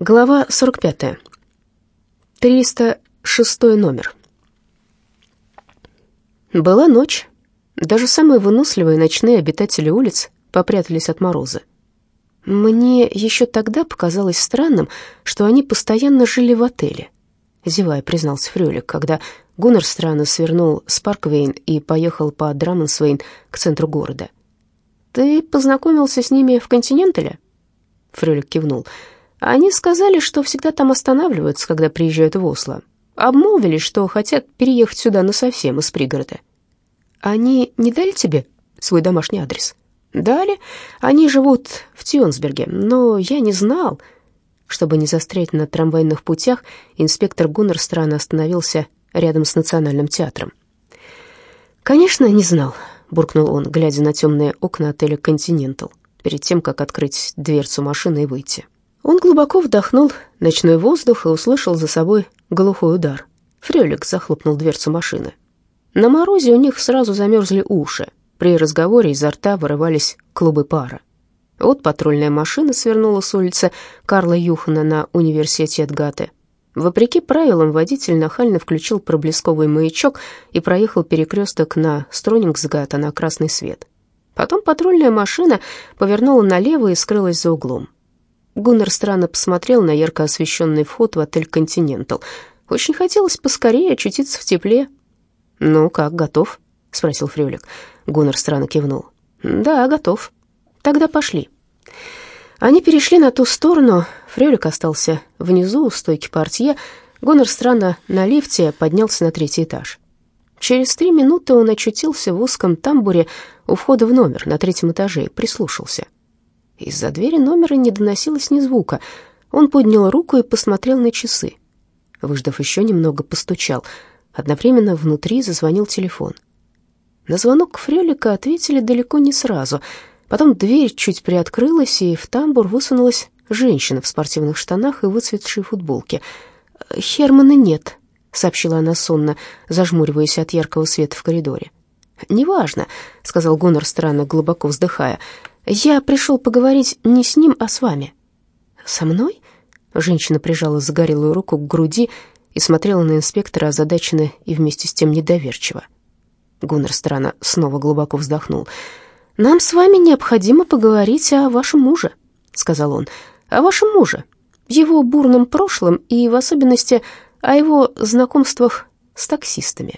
Глава 45. 306 номер. Была ночь. Даже самые выносливые ночные обитатели улиц попрятались от мороза. Мне еще тогда показалось странным, что они постоянно жили в отеле. Зевая, признался Фрёлик, когда Гуннер странно свернул с Парквейн и поехал по Драмонсвейн к центру города. «Ты познакомился с ними в Континентале?» Фрёлик кивнул. «Да». Они сказали, что всегда там останавливаются, когда приезжают в Осло. Обмолвились, что хотят переехать сюда насовсем из пригорода. Они не дали тебе свой домашний адрес? Дали. Они живут в Тионсберге, но я не знал. Чтобы не застрять на трамвайных путях, инспектор Гуннер странно остановился рядом с Национальным театром. «Конечно, не знал», — буркнул он, глядя на темные окна отеля «Континентал», перед тем, как открыть дверцу машины и выйти. Он глубоко вдохнул ночной воздух и услышал за собой глухой удар. Фрёлик захлопнул дверцу машины. На морозе у них сразу замерзли уши. При разговоре изо рта вырывались клубы пара. Вот патрульная машина свернула с улицы Карла Юхана на университет Гаты. Вопреки правилам, водитель нахально включил проблесковый маячок и проехал перекресток на Стронингсгата на красный свет. Потом патрульная машина повернула налево и скрылась за углом. Гуннер странно посмотрел на ярко освещенный вход в отель «Континентал». Очень хотелось поскорее очутиться в тепле. «Ну как, готов?» — спросил Фрёлик. Гуннер странно кивнул. «Да, готов. Тогда пошли». Они перешли на ту сторону. Фрёлик остался внизу, у стойки портье. Гуннер странно на лифте поднялся на третий этаж. Через три минуты он очутился в узком тамбуре у входа в номер на третьем этаже и прислушался. Из-за двери номера не доносилось ни звука. Он поднял руку и посмотрел на часы. Выждав еще немного, постучал. Одновременно внутри зазвонил телефон. На звонок Фрелика ответили далеко не сразу. Потом дверь чуть приоткрылась, и в тамбур высунулась женщина в спортивных штанах и выцветшей футболке. «Хермана нет», — сообщила она сонно, зажмуриваясь от яркого света в коридоре. «Неважно», — сказал Гонор странно, глубоко вздыхая. Я пришел поговорить не с ним, а с вами». «Со мной?» Женщина прижала загорелую руку к груди и смотрела на инспектора озадаченно и вместе с тем недоверчиво. Гуннер странно снова глубоко вздохнул. «Нам с вами необходимо поговорить о вашем муже», — сказал он. «О вашем муже, его бурном прошлом и, в особенности, о его знакомствах с таксистами».